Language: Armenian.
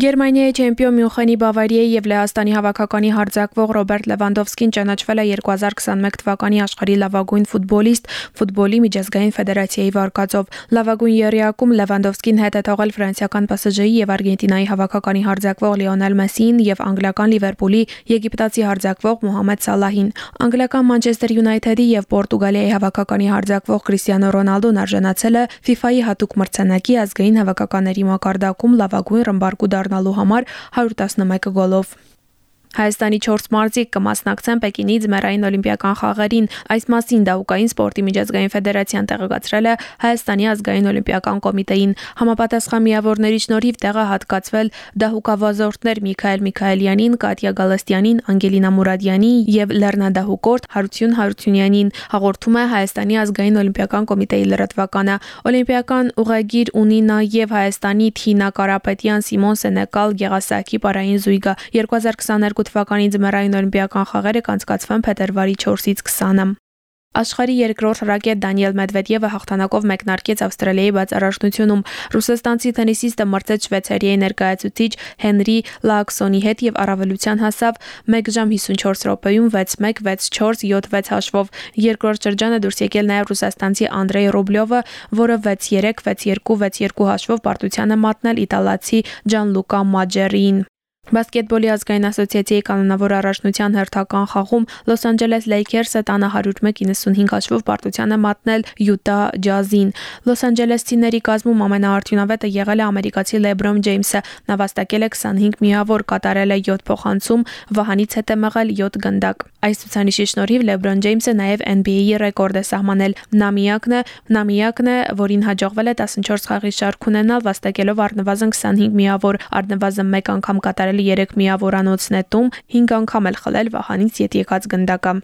Գերմանիայի չեմպիոն Մյունխենի Բավարիայի եւ Լեհաստանի հավաքականի հարձակվող Ռոբերտ Լևանդովսկին ճանաչվել է 2021 թվականի աշխարհի լավագույն ֆուտբոլիստ ֆուտբոլի միջազգային ֆեդերացիայի վարկածով։ Լավագույն երիակում Լևանդովսկին հետ է թողել ֆրանսիական PSG-ի եւ Արգենտինայի հավաքականի հարձակվող Լիոնել Մեսսին եւ անգլիական Լիվերպուլի եգիպտացի հարձակվող Մոհամեդ Սալահին։ Անգլիական Մանչեսթեր Յունայթեդի եւ Պորտուգալիայի հավաքականի հարձակվող Քրիստիանո Ռոնալդոն արժանացել է FIFA-ի հատուկ մրցանակի ազգային հավաքականների մակարդակում լավագույն ռմբարկու դառնալու համար 111 գոլով։ Հայաստանի 4 մարզիկ կմասնակցեն Պեկինի ձմեռային օլիմպիական խաղերին։ Այս մասին Դահուկային սպորտի միջազգային ֆեդերացիան տեղեկացրել է Հայաստանի ազգային օլիմպիական կոմիտեին։ Համապատասխան միավորների շնորհիվ տեղը հատկացվել դահուկավազորդներ Միքայել Միքայելյանին, Կատյա Գալստյանին, Անգելինա Մուրադյանին եւ Լեռնադահուկորդ Հարություն Հարությունյանին։ Հաղորդում է Հայաստանի ազգային օլիմպիական կոմիտեի լրատվականը։ Օլիմպիական ուղեգիր ունի նաեւ Հայաստանի Թինա Կարապետյան, Սիմոն Սենեկալ, Գեղասակի Պարային զույգը 2022 2022 թվականի ձմեռային օլիմպիական խաղերը կանցկացվեն փետրվարի 4-ից 20-ը։ Աշխարհի երկրորդ ռակետ Դանիել Մեդվեդևը հաղթանակով մեկնարկեց Ավստրալիայի բացառաշնությունում։ Ռուսաստանցի թենիսիստը մրցեց Շվեյցարիայի ներկայացուցիչ Հենրի Լաքսոնի հետ եւ առավելության հասավ 1 ժամ 54 րոպեում 6-1, 6-4, 7-6 հաշվով։ Երկրորդ շրջանը դուրս եկել նաեւ ռուսաստանցի Անդրեյ Ռոբլյովը, որը 6-3, 6-2, 6-2 հաշվով պարտության է մատնել իտալացի Ջանլուկա Մաջերին։ Բասկետբոլի ազգային ասոցիացիայի կանոնավոր առաջնության հերթական խաղում Լոս Անջելես Լեյքերսը տանը 101-95 հաշվով պարտության է մատնել Յուտա Ջազին։ Լոս Անջելեսցիների կազմում ամենաարդյունավետը եղել է ամերիկացի Լեբրոն Ջեյմսը։ Նա վաստակել է 25 միավոր, կատարել է 7 փոխանցում, վահանից հետ է մղել 7 գնդակ։ Այս ցուցանիշի շնորհիվ Լեբրոն Ջեյմսը նաև NBA-ի ռեկորդ է սահմանել։ Նա միակն է, նա միակն է, որին հաջողվել է 14 խաղի շարք ունենալ վաստակելով առնվազն 25 միավոր, առնվազն 1 անգամ կատարել 3 միավորանոց նետում, 5 անգամ էլ խլել վահանից ետ եկած գնդակը։